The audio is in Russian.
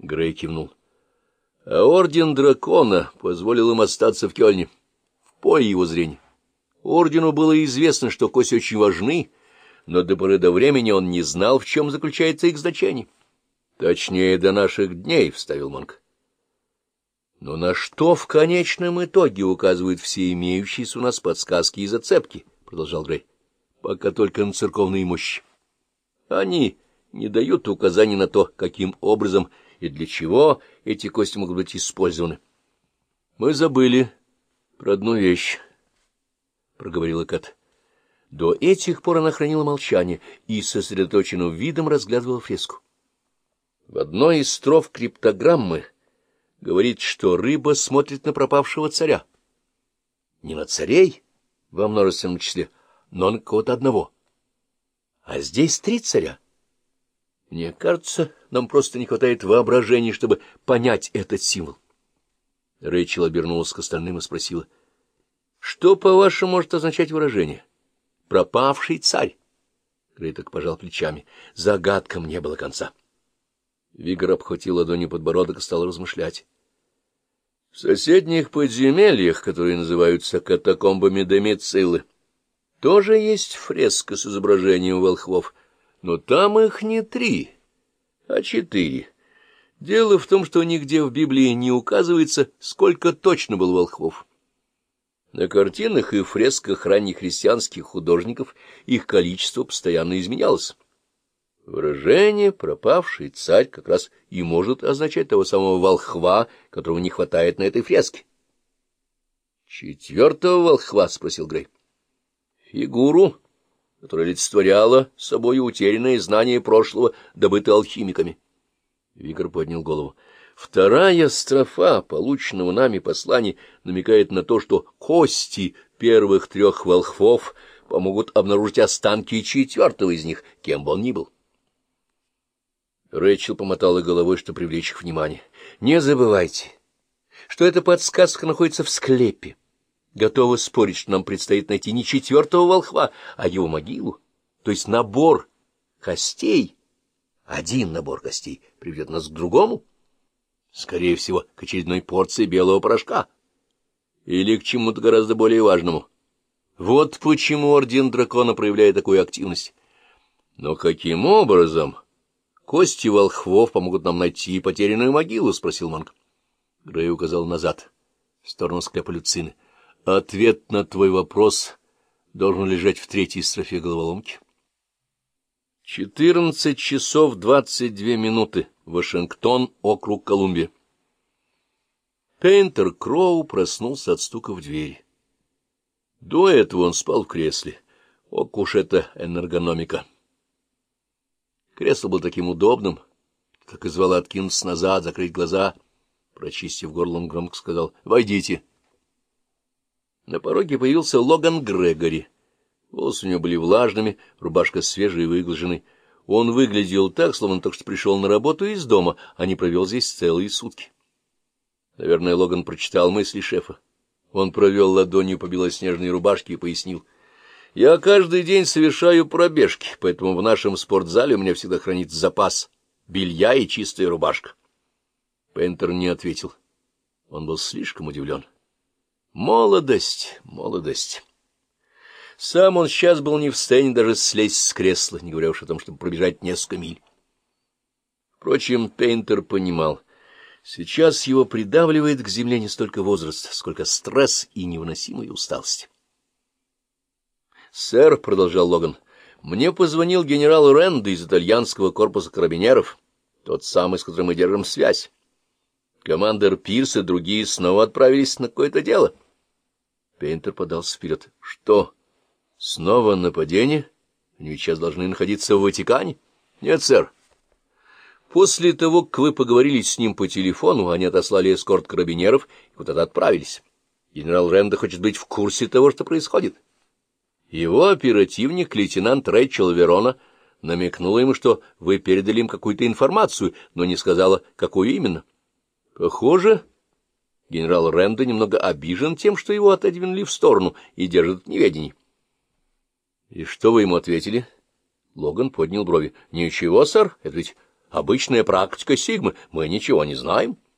Грей кивнул. А орден дракона позволил им остаться в Кёльне, в поле его зрения. Ордену было известно, что кости очень важны, но до поры до времени он не знал, в чем заключается их значение. Точнее, до наших дней, — вставил Монк. Но на что в конечном итоге указывают все имеющиеся у нас подсказки и зацепки, — продолжал Грей, — пока только на церковные мощи. Они не дают указаний на то, каким образом и для чего эти кости могут быть использованы. Мы забыли про одну вещь, — проговорила Кат. До этих пор она хранила молчание и сосредоточенным видом разглядывала фреску. В одной из строф криптограммы говорит, что рыба смотрит на пропавшего царя. Не на царей во множественном числе, но на кого-то одного. А здесь три царя. Мне кажется, нам просто не хватает воображения, чтобы понять этот символ. Рэйчел обернулась к остальным и спросила, что, по-вашему, может означать выражение? Пропавший царь. Грей так пожал плечами. Загадкам не было конца. Вигор обхватил ладонью подбородок и стал размышлять. В соседних подземельях, которые называются катакомбами Домицилы, тоже есть фреска с изображением волхвов, но там их не три, а четыре. Дело в том, что нигде в Библии не указывается, сколько точно было волхвов. На картинах и фресках ранних христианских художников их количество постоянно изменялось. Выражение «пропавший царь» как раз и может означать того самого волхва, которого не хватает на этой фреске. «Четвертого волхва?» — спросил Грей. «Фигуру, которая олицетворяла собой утерянное знание прошлого, добытое алхимиками». Вигр поднял голову. Вторая строфа полученного нами послания намекает на то, что кости первых трех волхвов помогут обнаружить останки четвертого из них, кем бы он ни был. Рэйчел помотала головой, чтобы привлечь их внимание. — Не забывайте, что эта подсказка находится в склепе. Готовы спорить, что нам предстоит найти не четвертого волхва, а его могилу, то есть набор костей. Один набор костей приведет нас к другому, скорее всего, к очередной порции белого порошка или к чему-то гораздо более важному. Вот почему Орден Дракона проявляет такую активность. Но каким образом... Кости волхвов помогут нам найти потерянную могилу, — спросил Манг. Грей указал назад, в сторону склепа Люцины. Ответ на твой вопрос должен лежать в третьей строфе головоломки. Четырнадцать часов двадцать две минуты. Вашингтон, округ Колумбия. Пейнтер Кроу проснулся от стука в дверь. До этого он спал в кресле. Ок уж это энергономика. Кресло было таким удобным, как и звала откинуться назад, закрыть глаза. Прочистив горло, он громко сказал «Войдите». На пороге появился Логан Грегори. Волосы у него были влажными, рубашка свежая и выглаженной. Он выглядел так, словно только что пришел на работу из дома, а не провел здесь целые сутки. Наверное, Логан прочитал мысли шефа. Он провел ладонью по белоснежной рубашке и пояснил — я каждый день совершаю пробежки, поэтому в нашем спортзале у меня всегда хранится запас белья и чистая рубашка. Пентер не ответил. Он был слишком удивлен. Молодость, молодость. Сам он сейчас был не в состоянии даже слезть с кресла, не говоря уж о том, чтобы пробежать несколько миль. Впрочем, Пейнтер понимал, сейчас его придавливает к земле не столько возраст, сколько стресс и невыносимая усталость. — Сэр, — продолжал Логан, — мне позвонил генерал Рэнда из итальянского корпуса карабинеров, тот самый, с которым мы держим связь. Командер Пирс и другие снова отправились на какое-то дело. Пейнтер подался вперед. — Что, снова нападение? Они сейчас должны находиться в Ватикане? — Нет, сэр. После того, как вы поговорили с ним по телефону, они отослали эскорт карабинеров и куда-то отправились. Генерал Рэнда хочет быть в курсе того, что происходит. — его оперативник, лейтенант Рэйчел Верона, намекнула ему, что вы передали им какую-то информацию, но не сказала, какую именно. Похоже, генерал Рэнда немного обижен тем, что его отодвинули в сторону и держат в неведении. — И что вы ему ответили? Логан поднял брови. — Ничего, сэр, это ведь обычная практика Сигмы, мы ничего не знаем. —